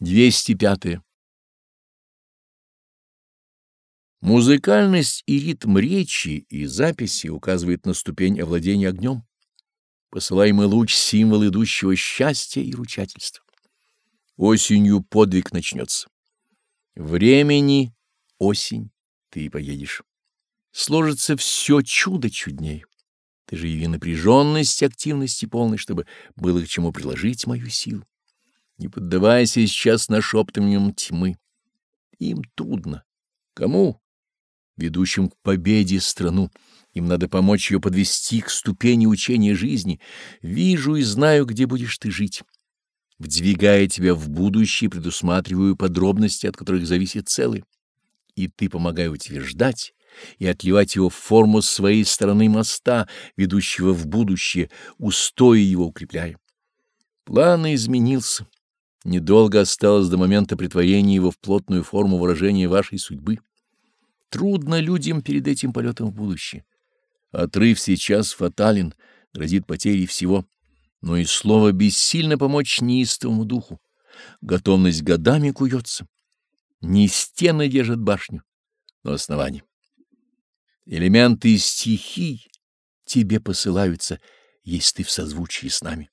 205. Музыкальность и ритм речи и записи указывает на ступень овладения огнем. Посылаемый луч — символ идущего счастья и ручательства. Осенью подвиг начнется. Времени — осень, ты и поедешь. Сложится все чудо чудней. Ты же яви напряженность активности полной, чтобы было к чему приложить мою силу. Не поддавайся сейчас нашептываниям тьмы. Им трудно. Кому? Ведущим к победе страну. Им надо помочь ее подвести к ступени учения жизни. Вижу и знаю, где будешь ты жить. Вдвигая тебя в будущее, предусматриваю подробности, от которых зависит целый. И ты помогай утверждать и отливать его в форму своей стороны моста, ведущего в будущее, устои его укрепляя. План изменился. Недолго осталось до момента притворения его в плотную форму выражения вашей судьбы. Трудно людям перед этим полетом в будущее. Отрыв сейчас фатален, грозит потерей всего, но и слово бессильно помочь неистовому духу. Готовность годами куется. Не стены держат башню, но основание. Элементы стихий тебе посылаются, если ты в созвучии с нами.